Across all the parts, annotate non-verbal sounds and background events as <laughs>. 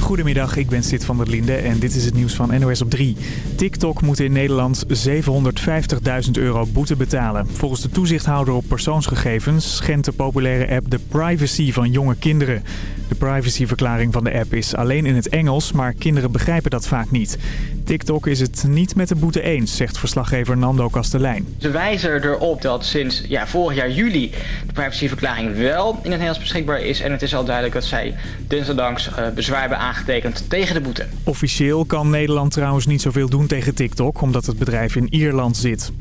Goedemiddag, ik ben Sid van der Linde en dit is het nieuws van NOS op 3. TikTok moet in Nederland 750.000 euro boete betalen. Volgens de toezichthouder op persoonsgegevens schendt de populaire app de privacy van jonge kinderen. De privacyverklaring van de app is alleen in het Engels, maar kinderen begrijpen dat vaak niet. TikTok is het niet met de boete eens, zegt verslaggever Nando Kastelein. Ze wijzen erop dat sinds ja, vorig jaar juli de privacyverklaring wel in het Nederlands beschikbaar is. En het is al duidelijk dat zij desondanks uh, bezwaar hebben aangetekend tegen de boete. Officieel kan Nederland trouwens niet zoveel doen tegen TikTok, omdat het bedrijf in Ierland zit.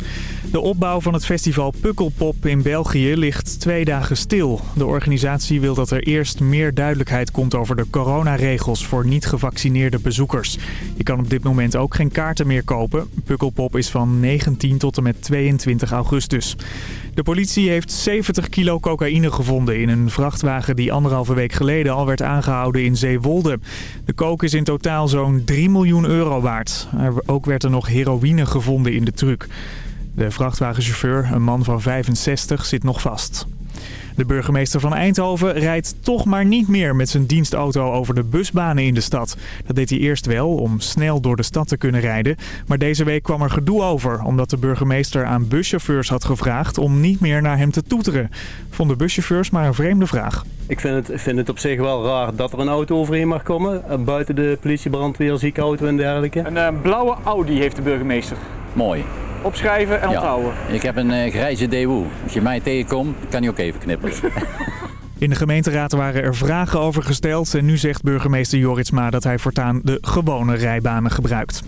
De opbouw van het festival Pukkelpop in België ligt twee dagen stil. De organisatie wil dat er eerst meer duidelijkheid komt over de coronaregels voor niet-gevaccineerde bezoekers. Je kan op dit moment ook geen kaarten meer kopen. Pukkelpop is van 19 tot en met 22 augustus. De politie heeft 70 kilo cocaïne gevonden in een vrachtwagen die anderhalve week geleden al werd aangehouden in Zeewolde. De coke is in totaal zo'n 3 miljoen euro waard. Ook werd er nog heroïne gevonden in de truck. De vrachtwagenchauffeur, een man van 65, zit nog vast. De burgemeester van Eindhoven rijdt toch maar niet meer met zijn dienstauto over de busbanen in de stad. Dat deed hij eerst wel om snel door de stad te kunnen rijden. Maar deze week kwam er gedoe over omdat de burgemeester aan buschauffeurs had gevraagd om niet meer naar hem te toeteren. Vonden buschauffeurs maar een vreemde vraag. Ik vind het, vind het op zich wel raar dat er een auto overheen mag komen. eh, Buiten de politie, brandweer, ziekenauto en dergelijke. Een uh, blauwe Audi heeft de burgemeester. Mooi. Opschrijven en onthouden. Ik heb een uh, grijze Daewoo. Als je mij tegenkomt, kan je ook even knippen. <laughs> In de gemeenteraad waren er vragen over gesteld en nu zegt burgemeester Joritsma dat hij voortaan de gewone rijbanen gebruikt.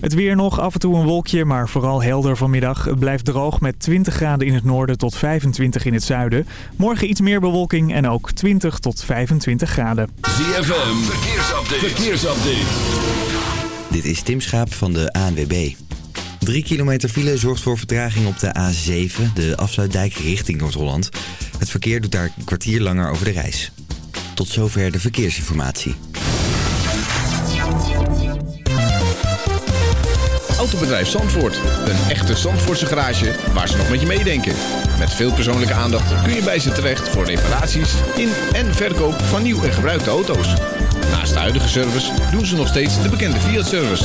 Het weer nog, af en toe een wolkje, maar vooral helder vanmiddag. Het blijft droog met 20 graden in het noorden tot 25 in het zuiden. Morgen iets meer bewolking en ook 20 tot 25 graden. ZFM, verkeersupdate. verkeersupdate. Dit is Tim Schaap van de ANWB. 3 kilometer file zorgt voor vertraging op de A7, de afsluitdijk richting Noord-Holland. Het verkeer doet daar een kwartier langer over de reis. Tot zover de verkeersinformatie. Autobedrijf Zandvoort. Een echte Zandvoortse garage waar ze nog met je meedenken. Met veel persoonlijke aandacht kun je bij ze terecht voor reparaties in en verkoop van nieuw en gebruikte auto's. Naast de huidige service doen ze nog steeds de bekende Fiat-service.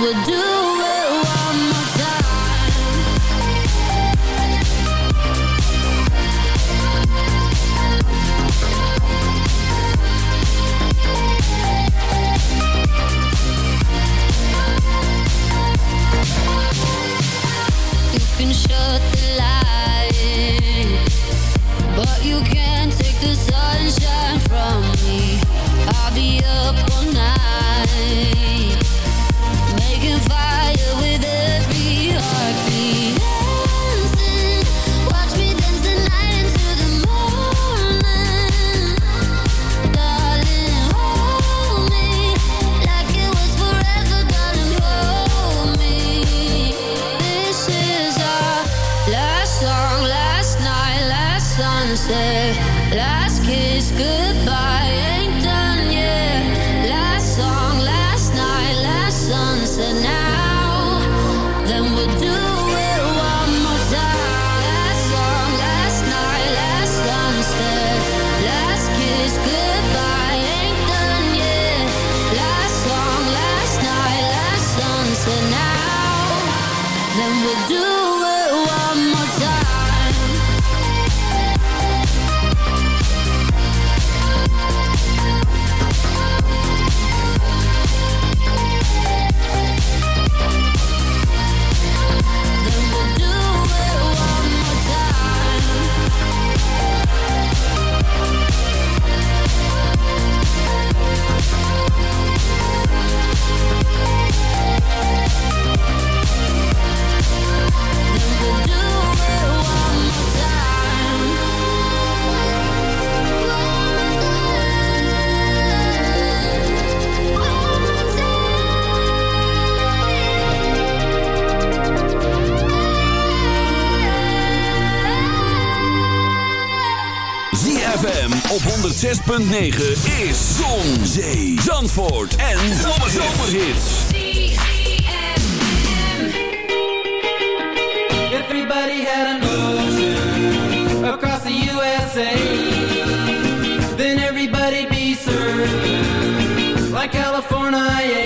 We'll do. 106.9 is Zon, Zee, Zandvoort en Zomerhits. Everybody had an ocean across the USA. Then everybody'd be served like California.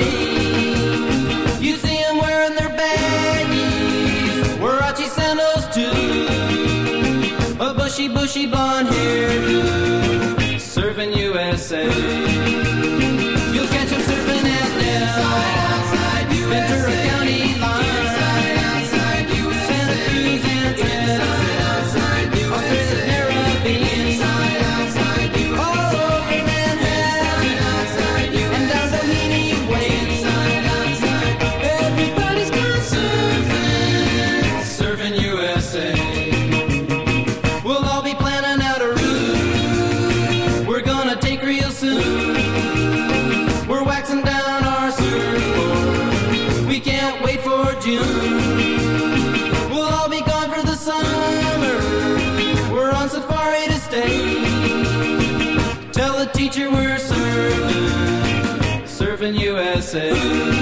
You see them wearing their baggies, Warachi sandals too. A bushy, bushy blonde hairdo. say you.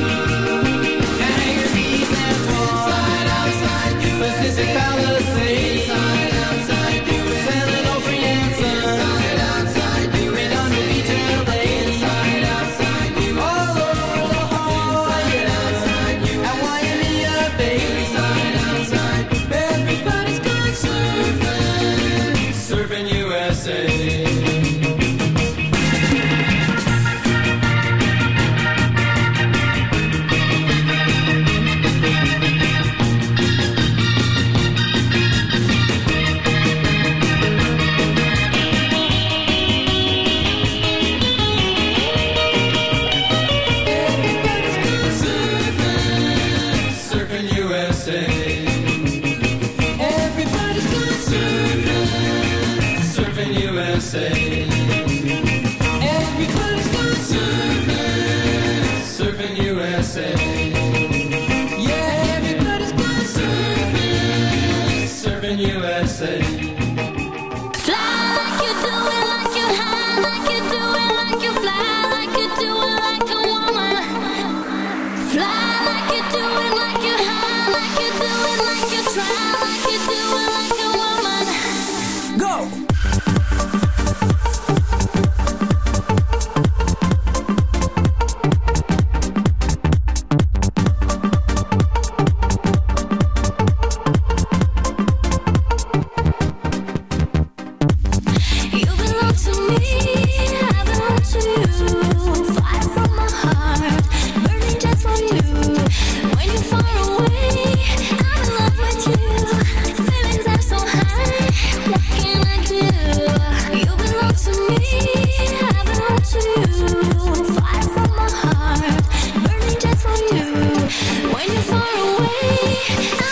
me.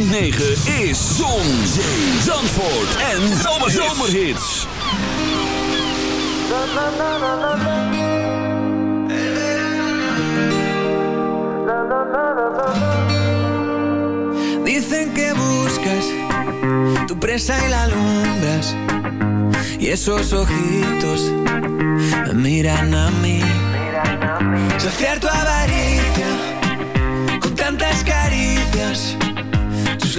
106.9 is Zon, Zee, Zandvoort en Zomerhits. Dicen que buscas tu presa y la alumbras Y esos ojitos me miran a mí ¿Es tu avaricia con tantas caricias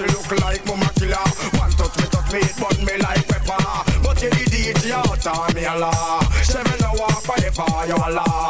she look like mama killer. One touch me, touch me, but me like pepper. But you did it, you out me a la, she law. Seven hour forever, you a la.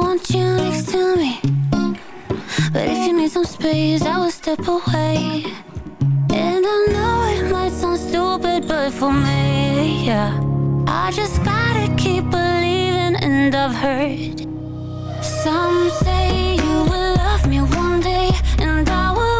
want you next to me. But if you need some space, I will step away. And I know it might sound stupid, but for me, yeah. I just gotta keep believing and I've heard Some say you will love me one day and I will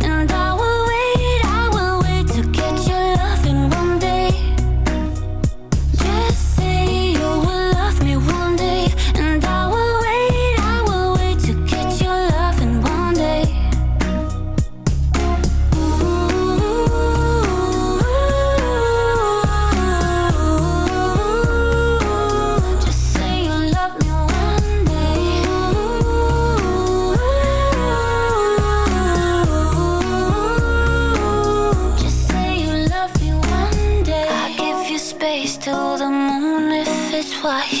why?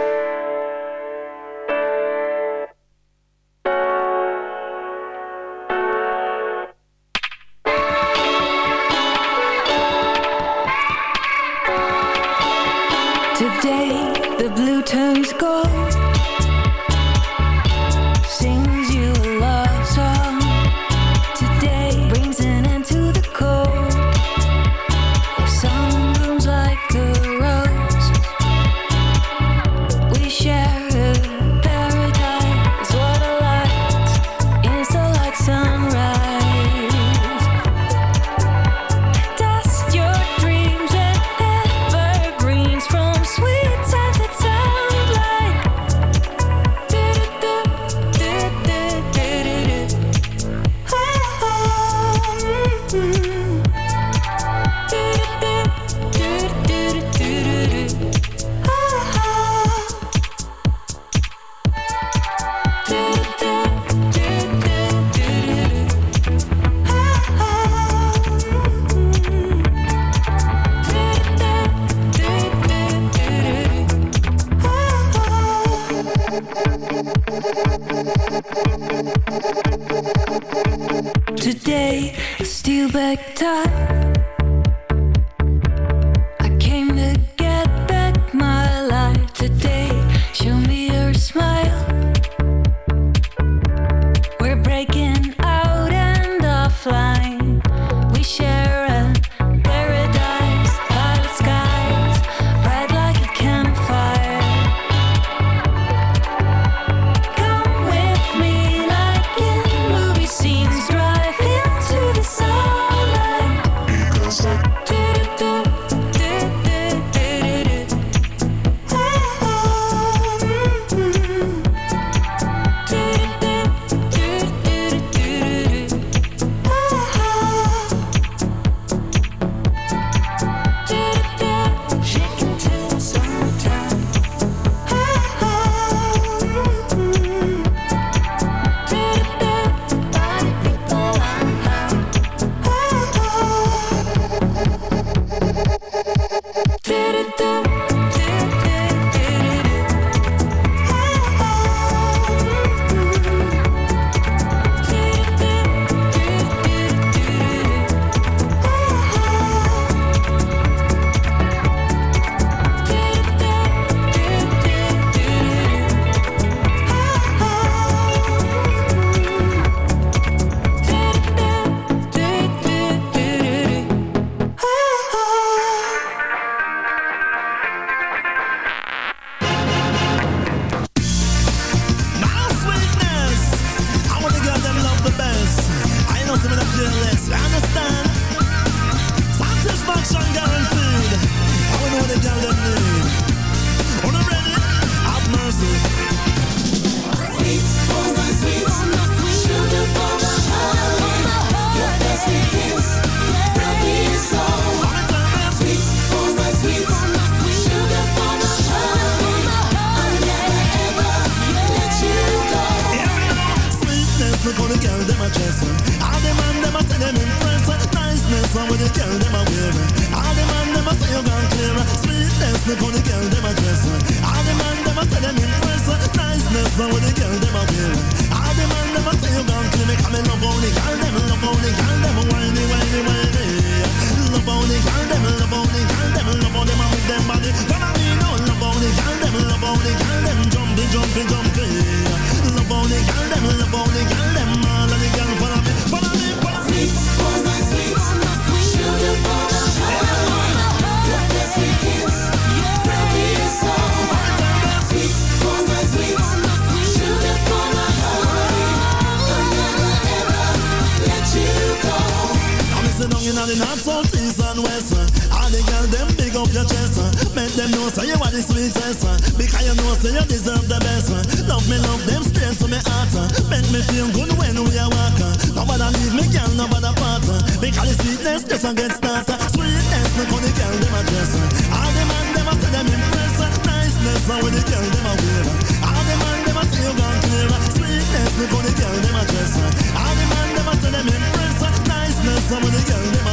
business just against us. Sweetness, look on the girl, them a dress. All the man, them a say them impress. Niceness, when the girl, them a wear. All the man, them a say you gone clear. Sweetness, look de the girl, them a dress. All the man, them a say them impress. Niceness, when the girl, them a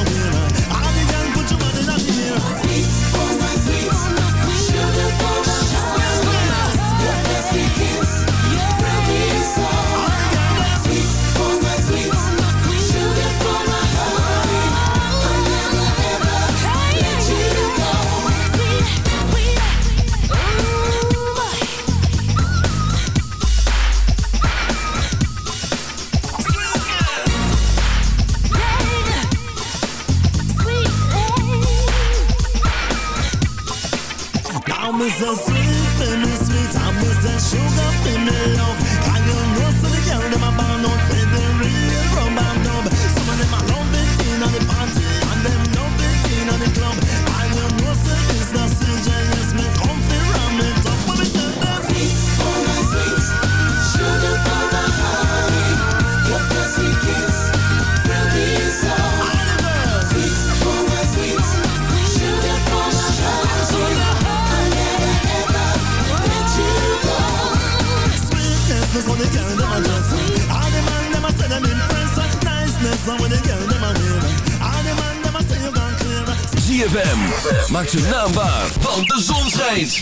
Maak zijn naam waar, want de zon schijnt.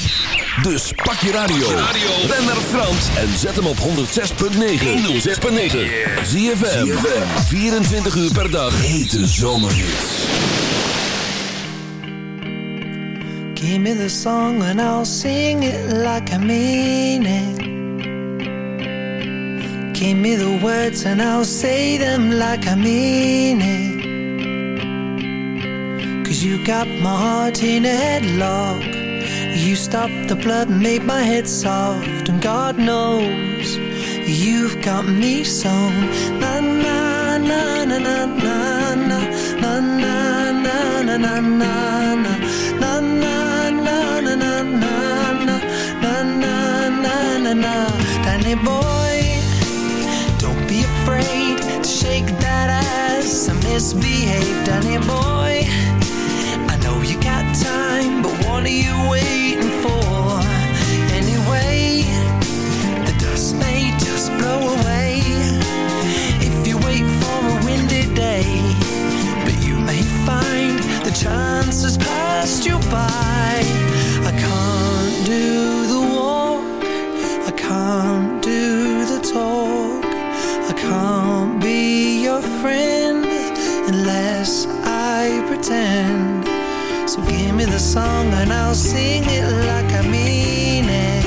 Dus pak je radio. Ben naar Frans en zet hem op 106.9. 106.9. ZFM. 24 uur per dag. Hete zomerhits. Give me the song and I'll sing it like I mean it. Give me the words and I'll say them like I mean it. you got my heart in a headlock You stopped the blood and made my head soft And God knows you've got me so Na na na na na na na Na na na na na na na Na na na na na na na Na na na na na Danny boy, don't be afraid To shake that ass and misbehave Danny boy are you waiting for? Anyway, the dust may just blow away if you wait for a windy day. But you may find the chances passed you by. I can't do song and I'll sing it like I mean it.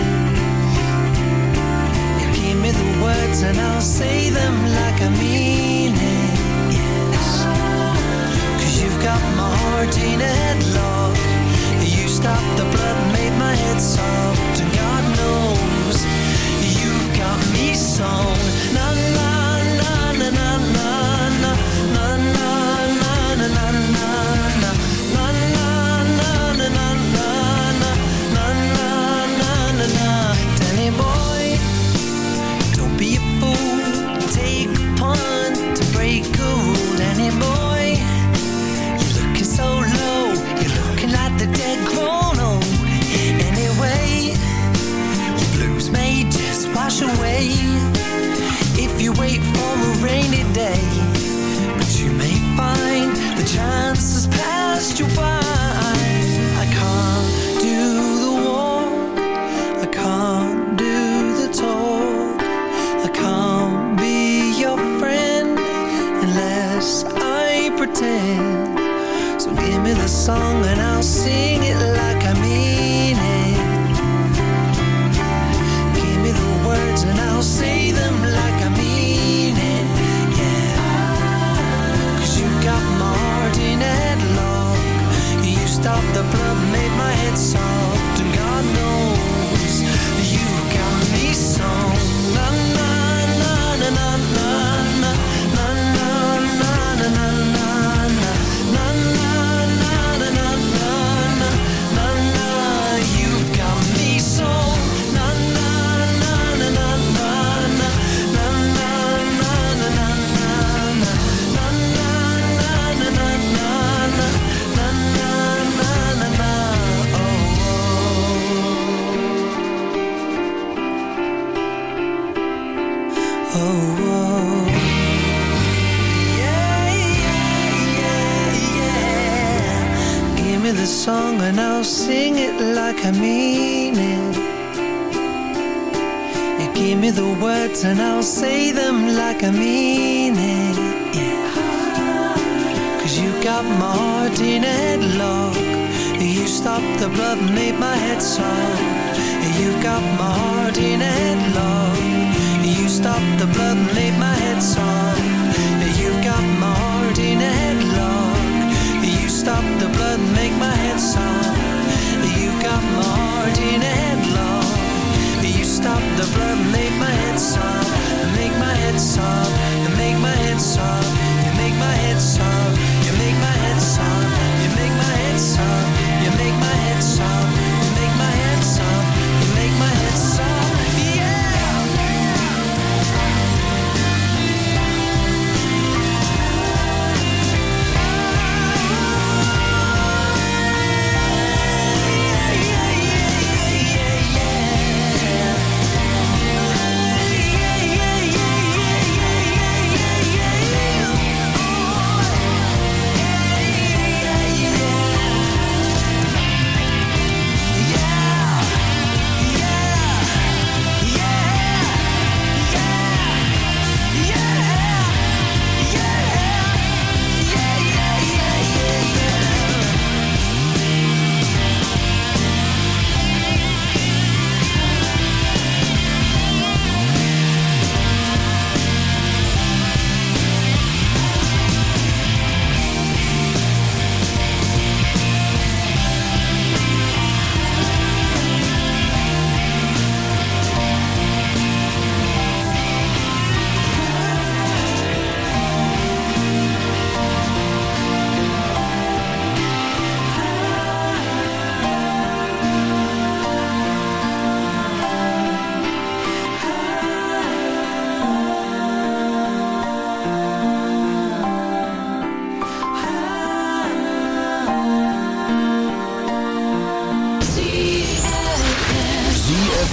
You give me the words and I'll say them like I mean it. Yes. Cause you've got my heart in a headlock. You stopped the blood and made my head soft. And God knows you've got me so.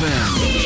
ZFM.